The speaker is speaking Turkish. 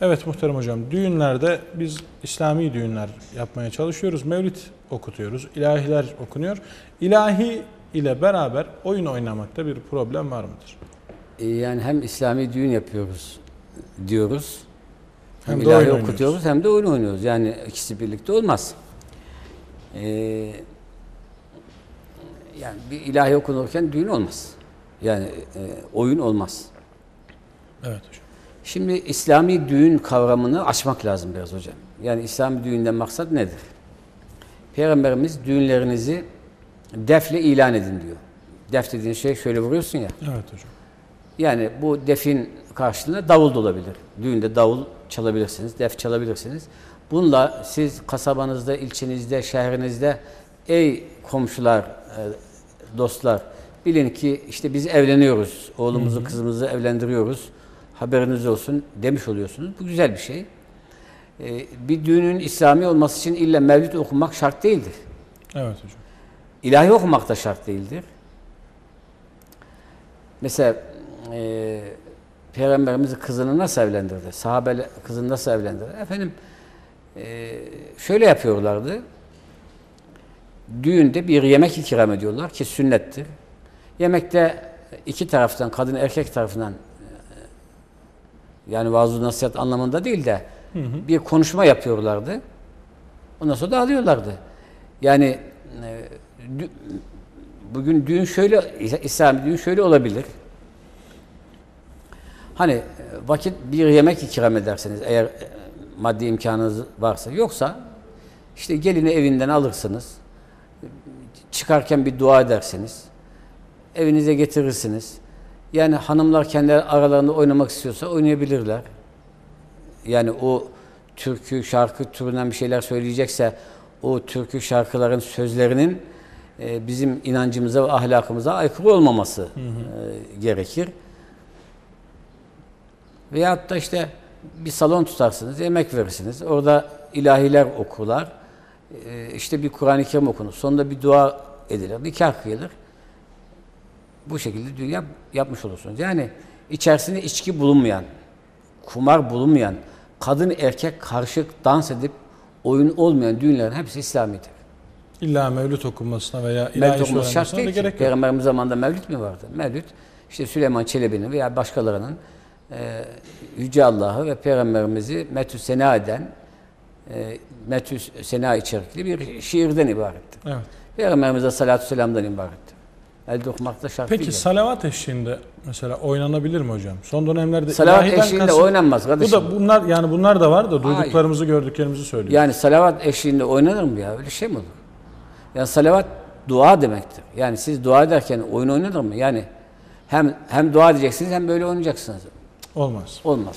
Evet muhterem hocam düğünlerde biz İslami düğünler yapmaya çalışıyoruz. Mevlid okutuyoruz. ilahiler okunuyor. İlahi ile beraber oyun oynamakta bir problem var mıdır? E, Yani hem İslami düğün yapıyoruz diyoruz. Hem, Hem ilahi okutuyoruz hem de oyun oynuyoruz. Yani ikisi birlikte olmaz. Ee, yani bir ilahi okunurken düğün olmaz. Yani e, oyun olmaz. Evet hocam. Şimdi İslami düğün kavramını açmak lazım biraz hocam. Yani İslami düğünden maksat nedir? Peygamberimiz düğünlerinizi defle ilan edin diyor. Def dediğin şey şöyle vuruyorsun ya. Evet hocam. Yani bu defin karşılığında davul da olabilir. Düğünde davul çalabilirsiniz, def çalabilirsiniz. Bununla siz kasabanızda, ilçenizde, şehrinizde ey komşular, e, dostlar bilin ki işte biz evleniyoruz. Oğlumuzu, kızımızı evlendiriyoruz. Haberiniz olsun demiş oluyorsunuz. Bu güzel bir şey. E, Bir düğünün İslami olması için illa mevlid okumak şart değildir. Evet hocam. İlahi okumak da şart değildir. Mesela e, Peygamberimiz kızını nasıl evlendirdi? Sahabe kızını nasıl evlendirdi? Efendim e, şöyle yapıyorlardı. Düğünde bir yemek ikram ediyorlar ki sünnettir. Yemekte iki taraftan, kadın erkek tarafından yani vaaz nasihat anlamında değil de bir konuşma yapıyorlardı. Ondan sonra da alıyorlardı. Yani e, dü- bugün düğün şöyle, İslami düğün şöyle olabilir. Hani e, vakit bir yemek ikram ederseniz eğer e, maddi imkanınız varsa yoksa işte gelini evinden alırsınız. Çıkarken bir dua edersiniz. Evinize getirirsiniz. Yani hanımlar kendi aralarında oynamak istiyorsa oynayabilirler. Yani o türkü, şarkı türünden bir şeyler söyleyecekse o türkü şarkıların sözlerinin e, bizim inancımıza ve ahlakımıza aykırı olmaması e, gerekir. Veyahut da işte bir salon tutarsınız, yemek verirsiniz. Orada ilahiler okurlar. E, işte bir Kur'an-ı Kerim okunur. Sonunda bir dua edilir, nikah kıyılır. Bu şekilde dünya yapmış olursunuz. Yani içerisinde içki bulunmayan, kumar bulunmayan, kadın erkek karışık dans edip oyun olmayan düğünlerin hepsi İslamidir. İlla mevlüt okunmasına veya ilahi Mevlüt olması şart değil ki. Peygamberimiz zamanında mevlüt mü vardı? Mevlüt işte Süleyman Çelebi'nin veya başkalarının e, Yüce Allah'ı ve Peygamberimizi metü sena eden e, metü sena içerikli bir şiirden ibarettir. Evet. Peygamberimize salatü selamdan ibarettir. Elde okumak da şart Peki değil. salavat eşliğinde mesela oynanabilir mi hocam? Son dönemlerde Salavat eşliğinde kasıt- oynanmaz Bu kardeşim. da bunlar yani bunlar da var da duyduklarımızı gördüklerimizi söylüyor. Yani salavat eşliğinde oynanır mı ya? Öyle şey mi olur? Yani salavat dua demektir. Yani siz dua ederken oyun oynanır mı? Yani hem hem dua edeceksiniz hem böyle oynayacaksınız. Olmaz. Olmaz.